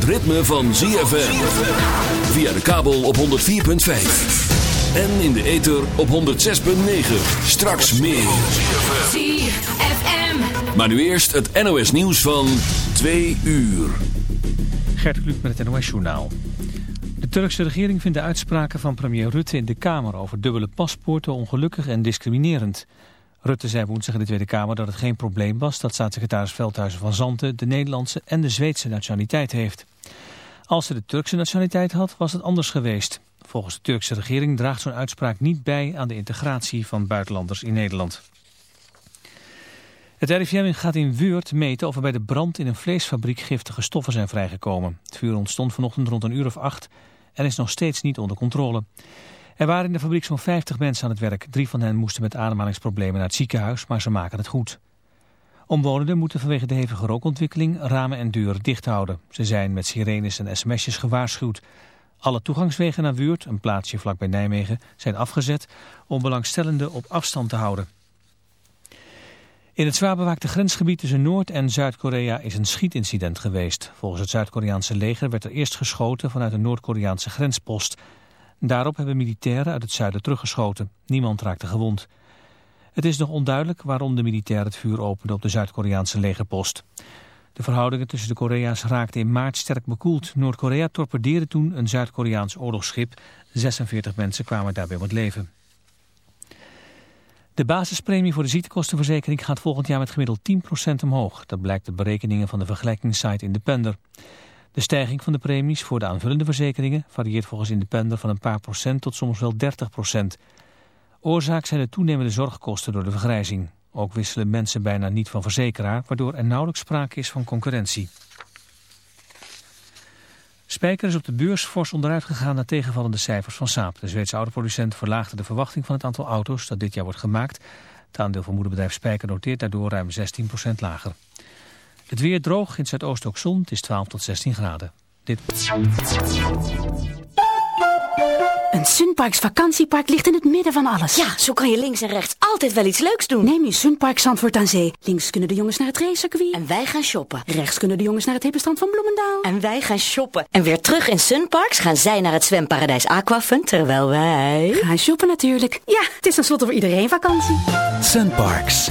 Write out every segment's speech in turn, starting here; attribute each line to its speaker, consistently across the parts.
Speaker 1: het ritme van ZFM. Via de kabel op 104.5. En in de ether op 106.9. Straks meer.
Speaker 2: ZFM.
Speaker 1: Maar nu eerst het NOS nieuws van 2 uur.
Speaker 3: Gert Kluk met het NOS-journaal. De Turkse regering vindt de uitspraken van premier Rutte in de Kamer over dubbele paspoorten ongelukkig en discriminerend. Rutte zei woensdag in de Tweede Kamer dat het geen probleem was dat staatssecretaris Veldhuizen van Zanten de Nederlandse en de Zweedse nationaliteit heeft. Als ze de Turkse nationaliteit had, was het anders geweest. Volgens de Turkse regering draagt zo'n uitspraak niet bij aan de integratie van buitenlanders in Nederland. Het RIVM gaat in Weurt meten of er bij de brand in een vleesfabriek giftige stoffen zijn vrijgekomen. Het vuur ontstond vanochtend rond een uur of acht en is nog steeds niet onder controle. Er waren in de fabriek zo'n 50 mensen aan het werk. Drie van hen moesten met ademhalingsproblemen naar het ziekenhuis, maar ze maken het goed. Omwonenden moeten vanwege de hevige rookontwikkeling ramen en deuren dicht houden. Ze zijn met sirenes en sms'jes gewaarschuwd. Alle toegangswegen naar Wuurt, een plaatsje vlakbij Nijmegen, zijn afgezet om belangstellenden op afstand te houden. In het zwaar bewaakte grensgebied tussen Noord- en Zuid-Korea is een schietincident geweest. Volgens het Zuid-Koreaanse leger werd er eerst geschoten vanuit een Noord-Koreaanse grenspost. Daarop hebben militairen uit het zuiden teruggeschoten. Niemand raakte gewond. Het is nog onduidelijk waarom de militair het vuur opende op de Zuid-Koreaanse legerpost. De verhoudingen tussen de Korea's raakten in maart sterk bekoeld. Noord-Korea torpedeerde toen een Zuid-Koreaans oorlogsschip. 46 mensen kwamen daarbij om het leven. De basispremie voor de ziektekostenverzekering gaat volgend jaar met gemiddeld 10% omhoog. Dat blijkt uit berekeningen van de vergelijkingssite Independer. De stijging van de premies voor de aanvullende verzekeringen varieert volgens Independer van een paar procent tot soms wel 30 procent. Oorzaak zijn de toenemende zorgkosten door de vergrijzing. Ook wisselen mensen bijna niet van verzekeraar, waardoor er nauwelijks sprake is van concurrentie. Spijker is op de beurs fors onderuit gegaan na tegenvallende cijfers van Saab. De Zweedse autoproducent verlaagde de verwachting van het aantal auto's dat dit jaar wordt gemaakt. Het aandeel van moederbedrijf Spijker noteert daardoor ruim 16% lager. Het weer droog, in het zuidoosten ook zon, het is 12 tot 16 graden. Dit...
Speaker 4: Een Sunparks vakantiepark ligt in het midden van alles.
Speaker 5: Ja, zo kan je links en rechts altijd wel iets leuks doen.
Speaker 4: Neem je Sunpark Zandvoort aan Zee. Links kunnen de jongens naar het racecircuit.
Speaker 5: En wij gaan shoppen.
Speaker 4: Rechts kunnen de jongens naar het hippenstrand van Bloemendaal.
Speaker 5: En wij gaan shoppen. En weer terug in Sunparks gaan zij naar het zwemparadijs Aquafun, terwijl wij...
Speaker 4: Gaan shoppen natuurlijk. Ja, het is tenslotte voor iedereen vakantie.
Speaker 6: Sunparks,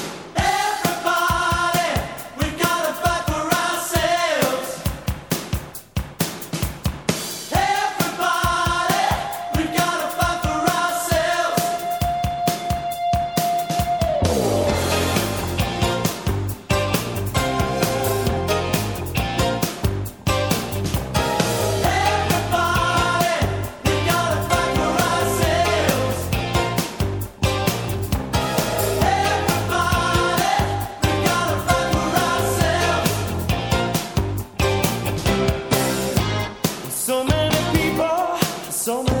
Speaker 7: So many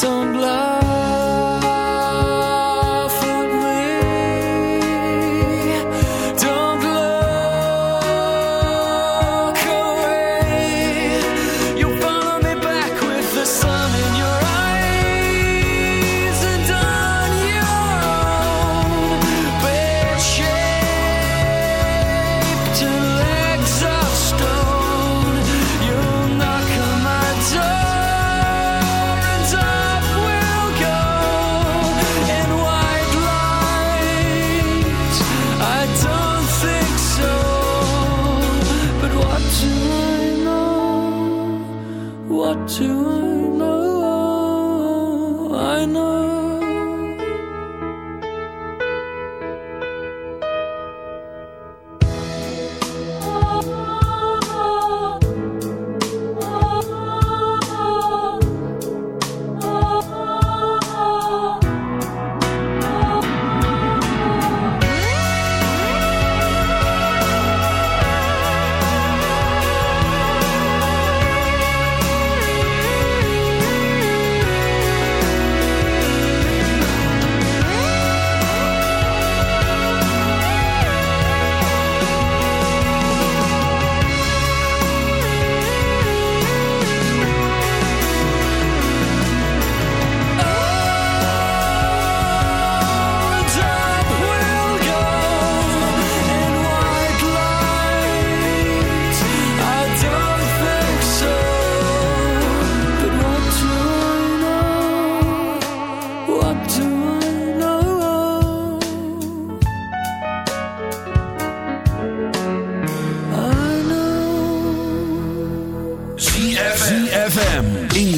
Speaker 7: don't
Speaker 1: love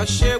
Speaker 8: cause she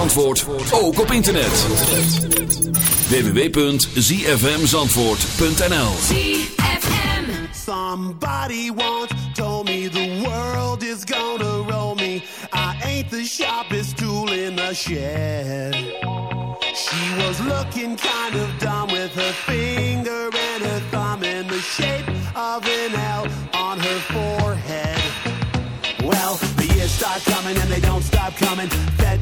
Speaker 1: Zandvoort ook op internet. www.zfmzandvoort.nl
Speaker 9: Somebody once told me the world is gonna roll me. I ain't the sharpest tool in the shed. She was looking kind of dumb with her finger and her thumb in the shape of an L on her forehead. Well, the years start coming and they don't stop coming.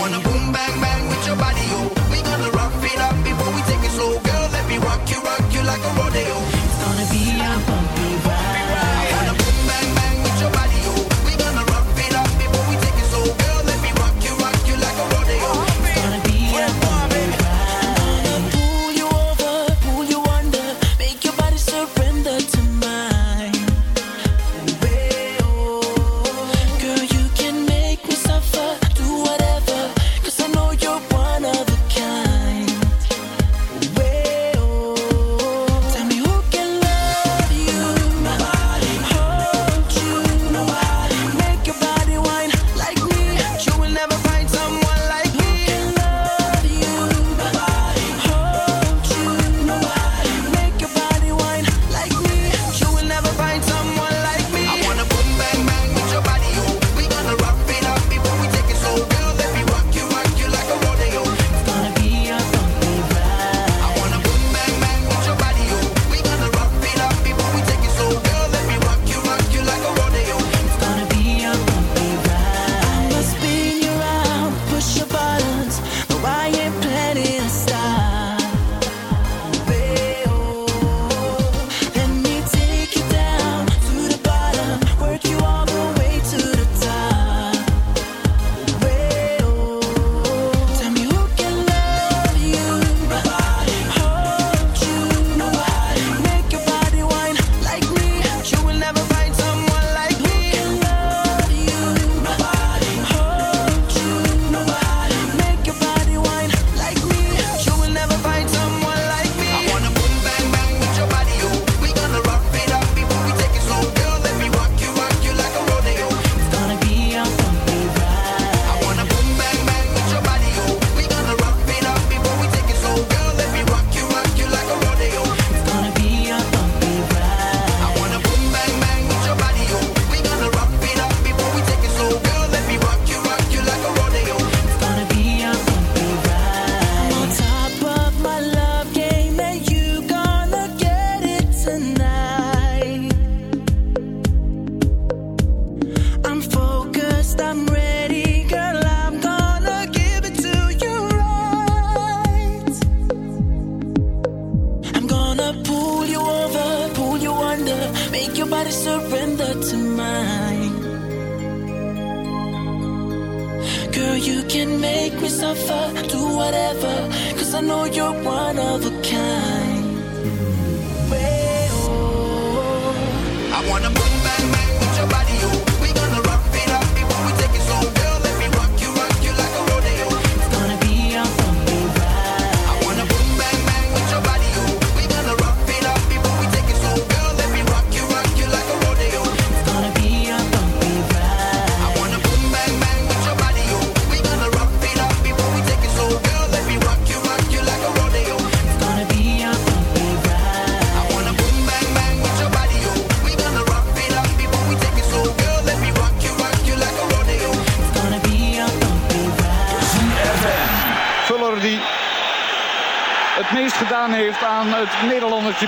Speaker 10: wanna boom, bang, bang with your body, yo.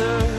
Speaker 7: answer.